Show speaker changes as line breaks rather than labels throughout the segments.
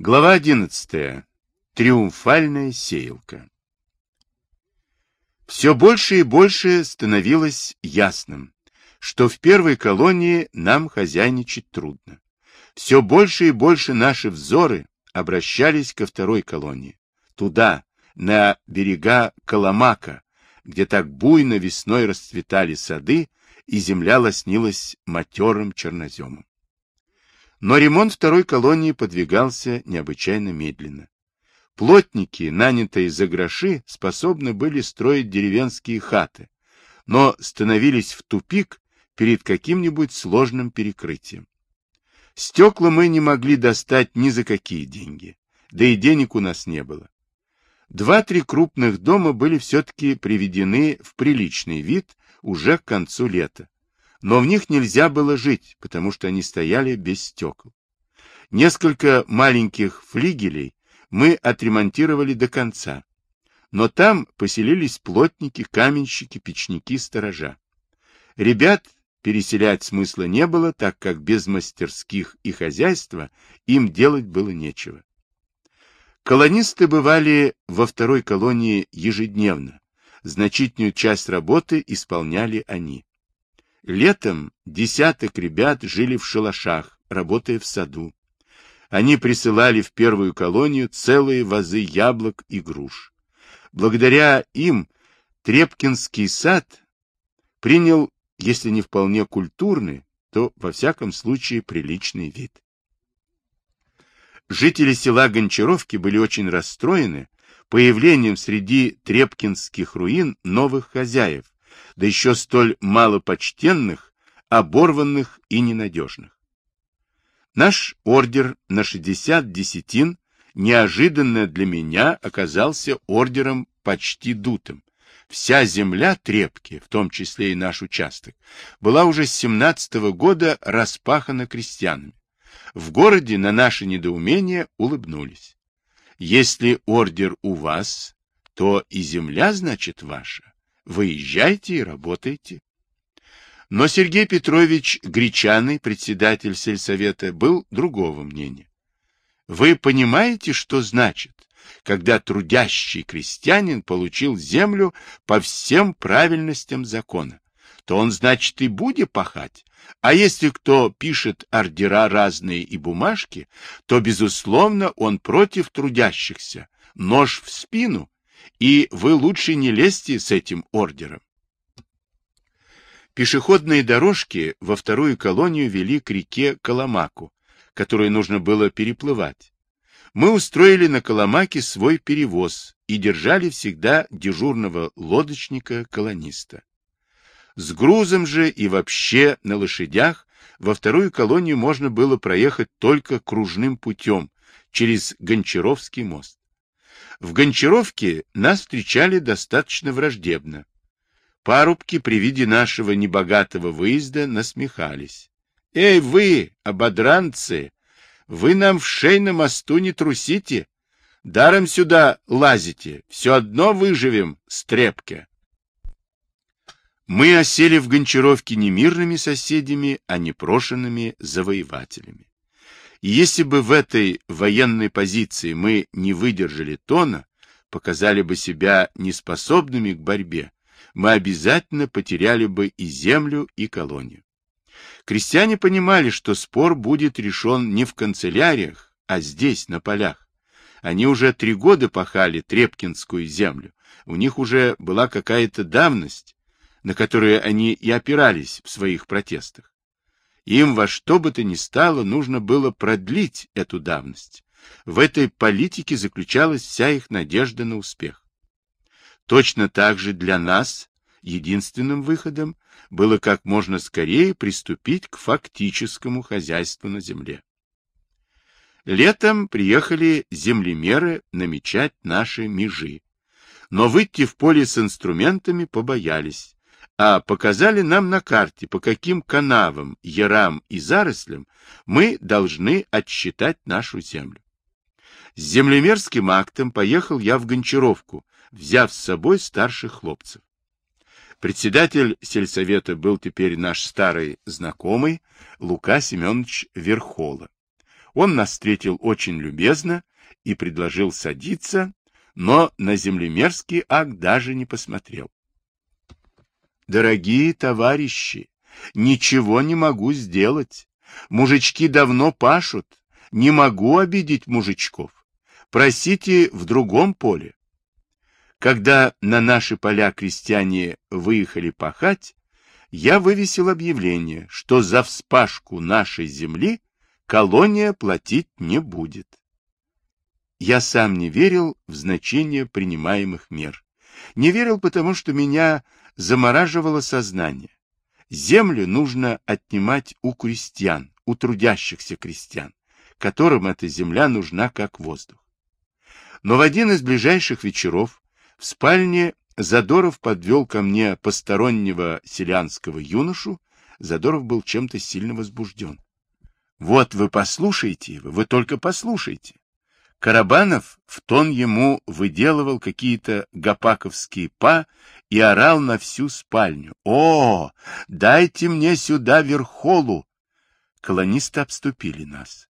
Глава 11. Триумфальная сеялка. Все больше и больше становилось ясным, что в первой колонии нам хозяйничать трудно. Все больше и больше наши взоры обращались ко второй колонии, туда, на берега Коломака, где так буйно весной расцветали сады, и земля лоснилась матерым черноземом. Но ремонт второй колонии подвигался необычайно медленно. Плотники, нанятые за гроши, способны были строить деревенские хаты, но становились в тупик перед каким-нибудь сложным перекрытием. Стекла мы не могли достать ни за какие деньги, да и денег у нас не было. Два-три крупных дома были все-таки приведены в приличный вид уже к концу лета, но в них нельзя было жить, потому что они стояли без стекол. Несколько маленьких флигелей мы отремонтировали до конца, но там поселились плотники, каменщики, печники, сторожа. Ребят переселять смысла не было, так как без мастерских и хозяйства им делать было нечего. Колонисты бывали во второй колонии ежедневно. Значительную часть работы исполняли они. Летом десяток ребят жили в шалашах, работая в саду. Они присылали в первую колонию целые вазы яблок и груш. Благодаря им Трепкинский сад принял, если не вполне культурный, то, во всяком случае, приличный вид. Жители села Гончаровки были очень расстроены появлением среди Трепкинских руин новых хозяев, да еще столь малопочтенных, оборванных и ненадежных. Наш ордер на 60 десятин неожиданно для меня оказался ордером почти дутым. Вся земля Трепки, в том числе и наш участок, была уже с 17 -го года распахана крестьянами. В городе на наше недоумение улыбнулись. Если ордер у вас, то и земля, значит, ваша. Выезжайте и работайте. Но Сергей Петрович Гречаный, председатель сельсовета, был другого мнения. Вы понимаете, что значит, когда трудящий крестьянин получил землю по всем правильностям закона? То он, значит, и будет пахать. А если кто пишет ордера разные и бумажки, то, безусловно, он против трудящихся. Нож в спину и вы лучше не лезьте с этим ордером. Пешеходные дорожки во вторую колонию вели к реке Коломаку, которую нужно было переплывать. Мы устроили на Коломаке свой перевоз и держали всегда дежурного лодочника-колониста. С грузом же и вообще на лошадях во вторую колонию можно было проехать только кружным путем через Гончаровский мост. В Гончаровке нас встречали достаточно враждебно. Парубки при виде нашего небогатого выезда насмехались. «Эй вы, ободранцы, вы нам в шей на мосту не трусите, даром сюда лазите, все одно выживем, стрепке». Мы осели в Гончаровке не мирными соседями, а непрошенными завоевателями. И если бы в этой военной позиции мы не выдержали тона, показали бы себя неспособными к борьбе, мы обязательно потеряли бы и землю, и колонию. Крестьяне понимали, что спор будет решен не в канцеляриях, а здесь, на полях. Они уже три года пахали Трепкинскую землю, у них уже была какая-то давность, на которую они и опирались в своих протестах. Им во что бы то ни стало нужно было продлить эту давность. В этой политике заключалась вся их надежда на успех. Точно так же для нас единственным выходом было как можно скорее приступить к фактическому хозяйству на земле. Летом приехали землемеры намечать наши межи, но выйти в поле с инструментами побоялись, а показали нам на карте, по каким канавам, ярам и зарослям мы должны отсчитать нашу землю. С землемерским актом поехал я в Гончаровку, взяв с собой старших хлопцев. Председатель сельсовета был теперь наш старый знакомый Лука Семенович Верхола. Он нас встретил очень любезно и предложил садиться, но на землемерский акт даже не посмотрел. Дорогие товарищи, ничего не могу сделать. Мужички давно пашут. Не могу обидеть мужичков. Просите в другом поле. Когда на наши поля крестьяне выехали пахать, я вывесил объявление, что за вспашку нашей земли колония платить не будет. Я сам не верил в значение принимаемых мер. Не верил, потому что меня замораживало сознание. Землю нужно отнимать у крестьян, у трудящихся крестьян, которым эта земля нужна как воздух. Но в один из ближайших вечеров в спальне Задоров подвел ко мне постороннего селянского юношу. Задоров был чем-то сильно возбужден. Вот вы послушайте его, вы только послушайте. Карабанов в тон ему выделывал какие-то гапаковские па и орал на всю спальню. «О, дайте мне сюда верхолу!» Колонисты обступили нас.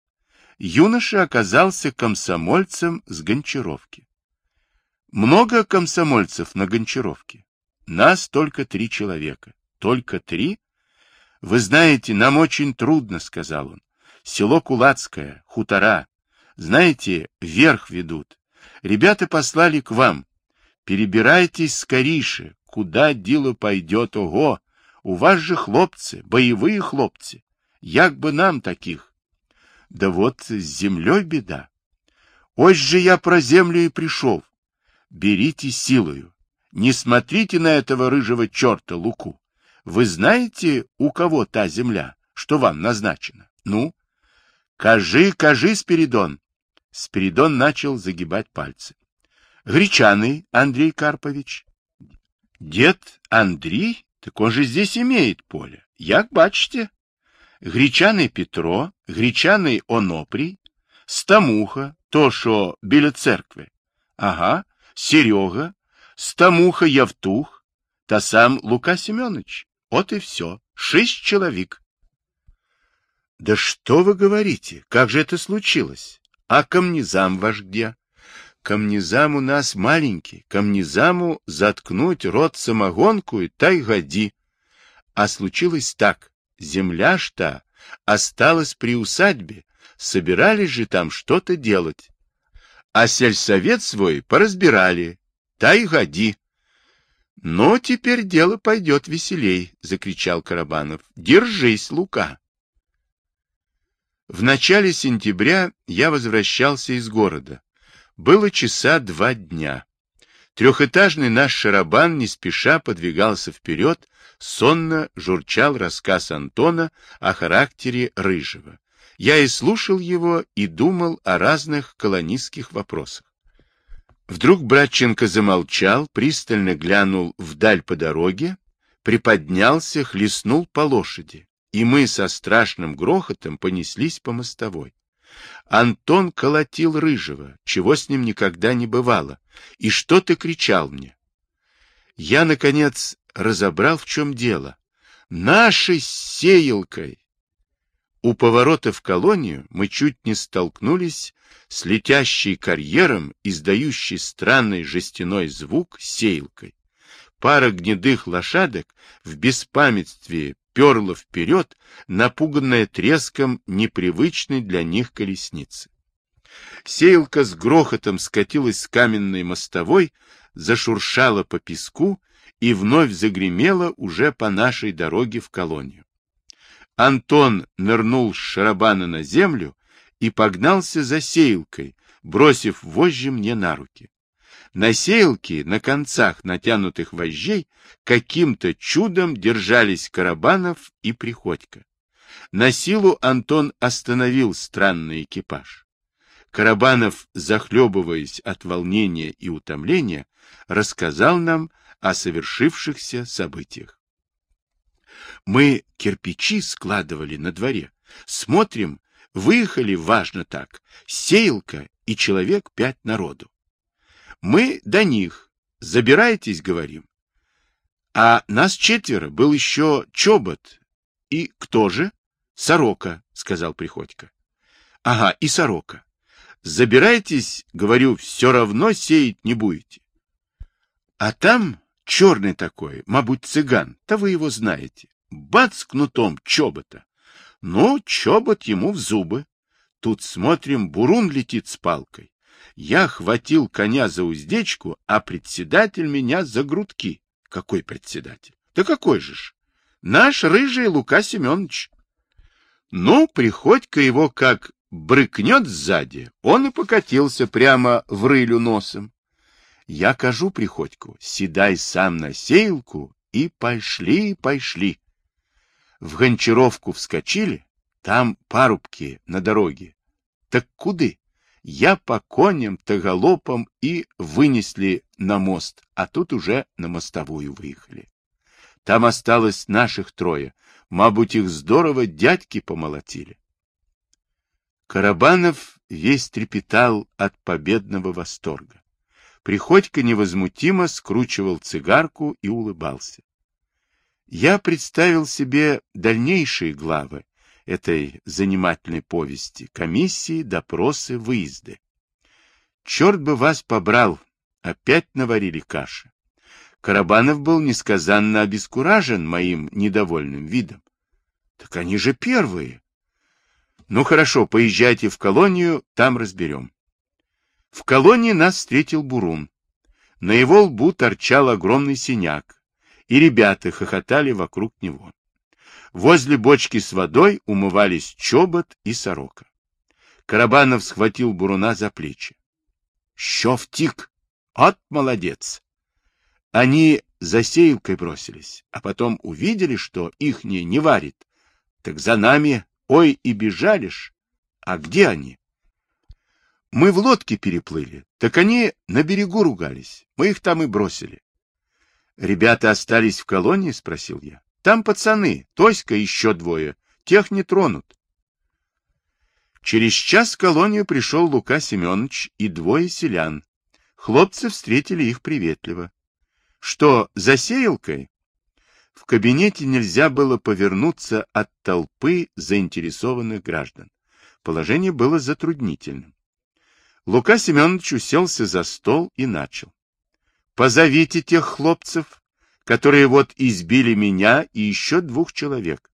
Юноша оказался комсомольцем с Гончаровки. Много комсомольцев на Гончаровке. Нас только три человека. Только три? Вы знаете, нам очень трудно, сказал он. Село Кулацкое, хутора. Знаете, вверх ведут. Ребята послали к вам. Перебирайтесь скорейше. Куда дело пойдет, ого! У вас же хлопцы, боевые хлопцы. Як бы нам таких? Да вот с землей беда. Ось же я про землю и пришел. Берите силою. Не смотрите на этого рыжего черта Луку. Вы знаете, у кого та земля, что вам назначена? Ну? Кажи, кажи, Спиридон. Спиридон начал загибать пальцы. Гречаный Андрей Карпович. Дед Андрей? Так он же здесь имеет поле. Як бачите? Гречаний Петро, гречаний Онопрій, Стамуха, то, що біля церкви. Ага, Серега, Стамуха Явтух, та сам Лука Семенович. Вот и все. Шесть человек. Да что вы говорите? Как же это случилось? А камнезам ваш где? Камнезам у нас маленький. Камнезаму заткнуть рот самогонку и тай годи. А случилось так. Земля что осталась при усадьбе. Собирались же там что-то делать. А сельсовет свой поразбирали. Тай годи. Но теперь дело пойдет веселей, закричал Карабанов. Держись, Лука. В начале сентября я возвращался из города. Было часа два дня. Трехэтажный наш шарабан не спеша подвигался вперед, сонно журчал рассказ Антона о характере Рыжего. Я и слушал его, и думал о разных колонистских вопросах. Вдруг Братченко замолчал, пристально глянул вдаль по дороге, приподнялся, хлестнул по лошади и мы со страшным грохотом понеслись по мостовой. Антон колотил Рыжего, чего с ним никогда не бывало, и что-то кричал мне. Я, наконец, разобрал, в чем дело. Нашей сеялкой! У поворота в колонию мы чуть не столкнулись с летящей карьером, издающей странный жестяной звук сеялкой. Пара гнедых лошадок в беспамятстве перла вперед, напуганная треском непривычной для них колесницы. Сейлка с грохотом скатилась с каменной мостовой, зашуршала по песку и вновь загремела уже по нашей дороге в колонию. Антон нырнул с шарабана на землю и погнался за сеялкой, бросив вожжи мне на руки. На сеялке, на концах натянутых вожжей, каким-то чудом держались Карабанов и Приходько. На силу Антон остановил странный экипаж. Карабанов, захлебываясь от волнения и утомления, рассказал нам о совершившихся событиях. Мы кирпичи складывали на дворе. Смотрим, выехали, важно так, сеялка и человек пять народу. Мы до них. Забирайтесь, говорим. А нас четверо, был еще Чобот. И кто же? Сорока, сказал Приходько. Ага, и сорока. Забирайтесь, говорю, все равно сеять не будете. А там черный такой, мабуть, цыган, то вы его знаете. Бац кнутом чобота. Ну, чобот ему в зубы. Тут смотрим, бурун летит с палкой. Я хватил коня за уздечку, а председатель меня за грудки. Какой председатель? Да какой же ж? Наш рыжий Лука Семенович. Ну, Приходько его как брыкнет сзади, он и покатился прямо в рылю носом. Я кажу Приходьку, седай сам на сеялку, и пошли, пошли. В Гончаровку вскочили, там парубки на дороге. Так куды? Я по коням-то галопом и вынесли на мост, а тут уже на мостовую выехали. Там осталось наших трое. Мабуть, их здорово дядьки помолотили. Карабанов весь трепетал от победного восторга. Приходько невозмутимо скручивал цигарку и улыбался. Я представил себе дальнейшие главы этой занимательной повести, комиссии, допросы, выезды. Черт бы вас побрал, опять наварили каши. Карабанов был несказанно обескуражен моим недовольным видом. Так они же первые. Ну хорошо, поезжайте в колонию, там разберем. В колонии нас встретил Бурун. На его лбу торчал огромный синяк, и ребята хохотали вокруг него. Возле бочки с водой умывались чобот и сорока. Карабанов схватил Буруна за плечи. — Що втик? От молодец! Они за сеялкой бросились, а потом увидели, что ихнее не варит. Так за нами, ой, и бежали. А где они? Мы в лодке переплыли, так они на берегу ругались. Мы их там и бросили. Ребята остались в колонии, спросил я. Там пацаны, Тоська еще двое. Тех не тронут. Через час в колонию пришел Лука Семенович и двое селян. Хлопцы встретили их приветливо. Что, за сеялкой? В кабинете нельзя было повернуться от толпы заинтересованных граждан. Положение было затруднительным. Лука Семенович уселся за стол и начал. «Позовите тех хлопцев, которые вот избили меня и еще двух человек».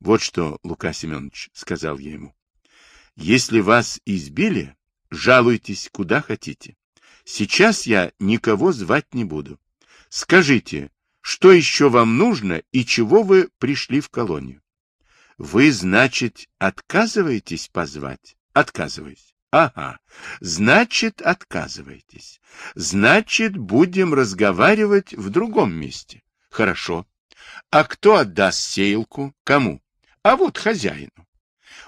«Вот что, Лука Семенович», — сказал я ему, — «если вас избили, жалуйтесь куда хотите. Сейчас я никого звать не буду. Скажите, что еще вам нужно и чего вы пришли в колонию? Вы, значит, отказываетесь позвать? Отказываюсь. Ага, значит, отказываетесь. Значит, будем разговаривать в другом месте. Хорошо. А кто отдаст сеялку? Кому? А вот хозяину.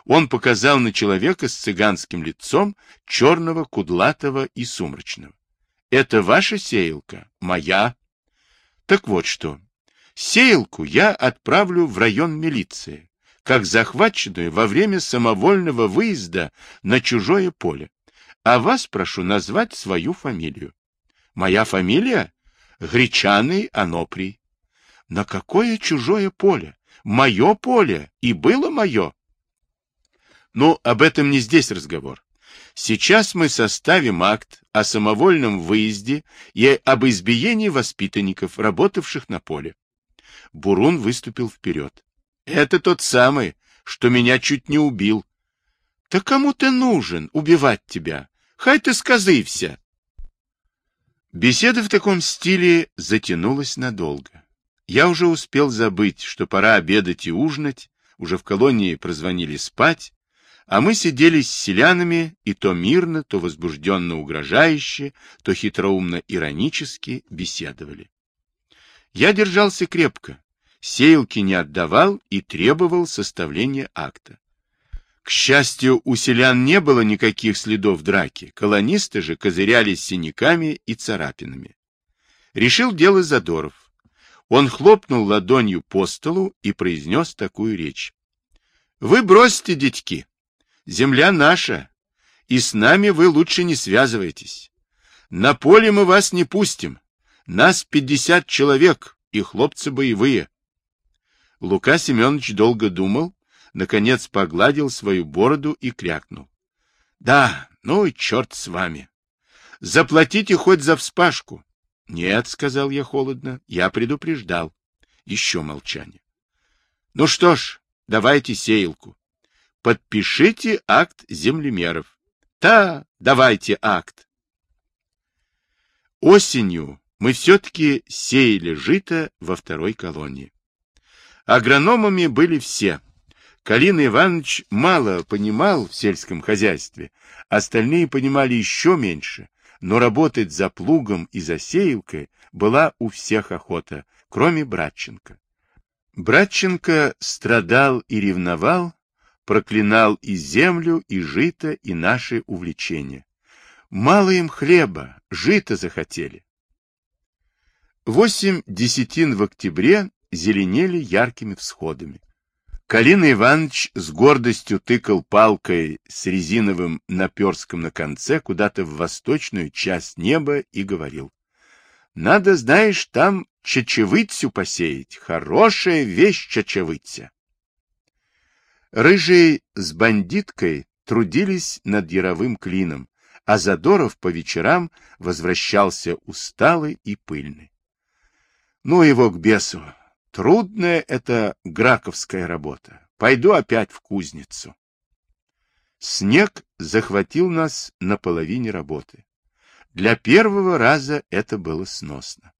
Он показал на человека с цыганским лицом, черного, кудлатого и сумрачного. Это ваша сеялка? Моя. Так вот что. Сеялку я отправлю в район милиции, как захваченную во время самовольного выезда на чужое поле. А вас прошу назвать свою фамилию. Моя фамилия? Гречаный Аноприй. На какое чужое поле? Мое поле, и было мое. Ну, об этом не здесь разговор. Сейчас мы составим акт о самовольном выезде и об избиении воспитанников, работавших на поле. Бурун выступил вперед. Это тот самый, что меня чуть не убил. Да кому ты нужен убивать тебя? Хай ты сказывся. Беседа в таком стиле затянулась надолго. Я уже успел забыть, что пора обедать и ужинать, уже в колонии прозвонили спать, а мы сидели с селянами и то мирно, то возбужденно угрожающе, то хитроумно иронически беседовали. Я держался крепко, сеялки не отдавал и требовал составления акта. К счастью, у селян не было никаких следов драки, колонисты же козырялись синяками и царапинами. Решил дело Задоров. Он хлопнул ладонью по столу и произнес такую речь. — Вы бросьте, детьки, Земля наша, и с нами вы лучше не связывайтесь. На поле мы вас не пустим. Нас пятьдесят человек, и хлопцы боевые. Лука Семенович долго думал, наконец погладил свою бороду и крякнул. — Да, ну и черт с вами. Заплатите хоть за вспашку. — Нет, — сказал я холодно, — я предупреждал. Еще молчание. — Ну что ж, давайте сеялку. Подпишите акт землемеров. — Да, давайте акт. Осенью мы все-таки сеяли жито во второй колонии. Агрономами были все. Калин Иванович мало понимал в сельском хозяйстве, остальные понимали еще меньше, но работать за плугом и за сеялкой была у всех охота, кроме Братченко. Братченко страдал и ревновал, проклинал и землю, и жито, и наши увлечения. Мало им хлеба, жито захотели. Восемь десятин в октябре зеленели яркими всходами. Калина Иванович с гордостью тыкал палкой с резиновым наперском на конце куда-то в восточную часть неба и говорил. Надо, знаешь, там чечевыцю посеять. Хорошая вещь чечевыця. Рыжий с бандиткой трудились над яровым клином, а Задоров по вечерам возвращался усталый и пыльный. Ну его к бесу. Трудная это граковская работа. Пойду опять в кузницу. Снег захватил нас на половине работы. Для первого раза это было сносно.